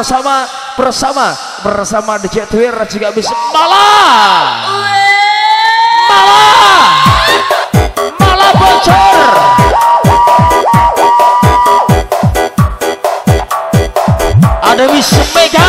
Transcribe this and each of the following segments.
bersama bersama bersama DJ Twir juga bisa. Malah! Malah! Malah bocor! Ada Mega Mega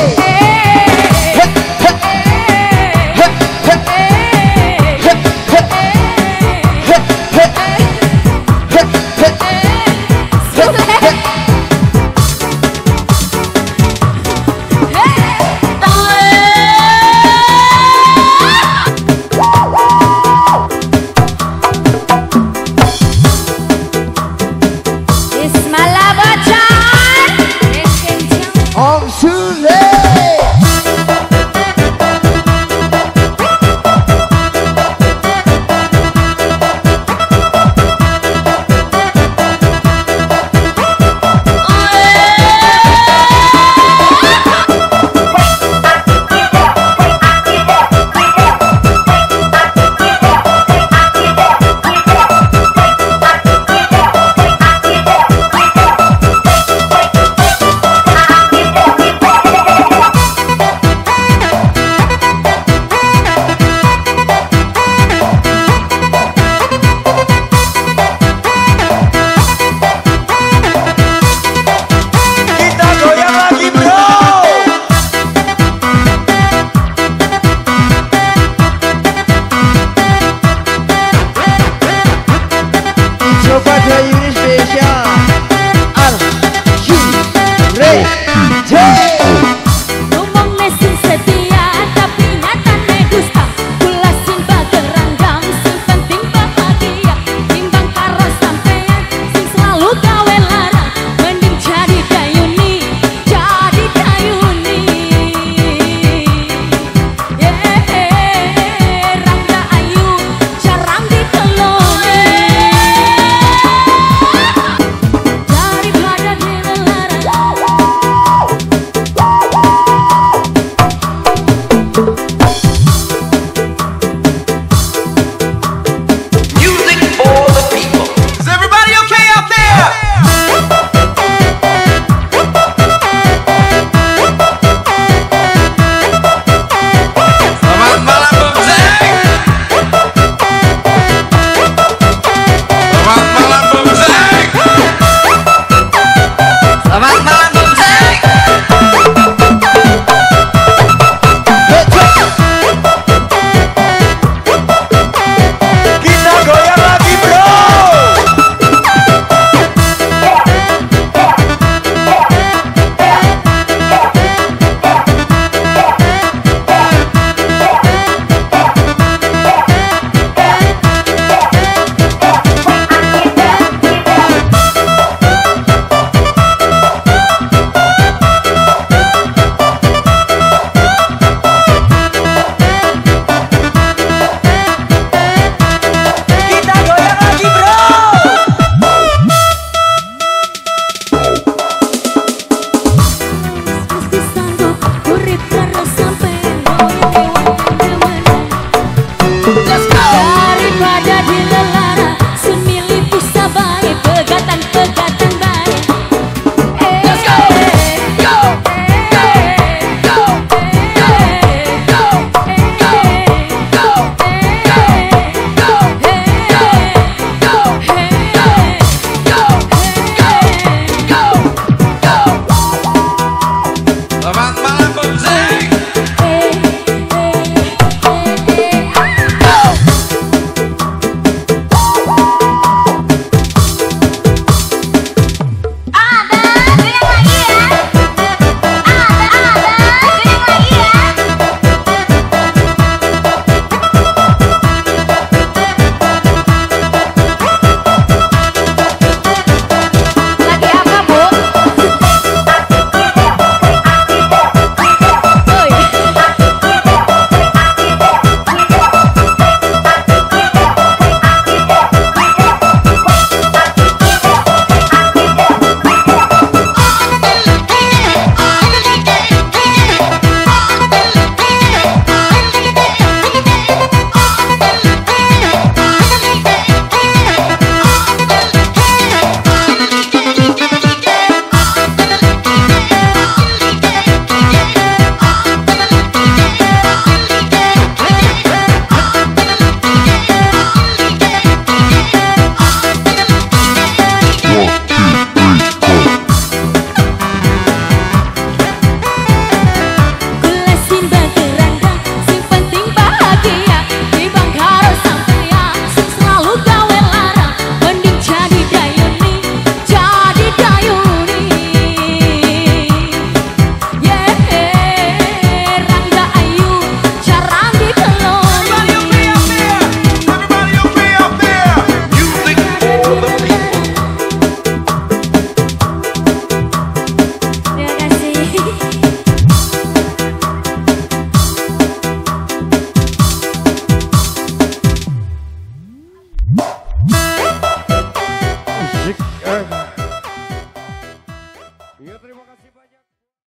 yeah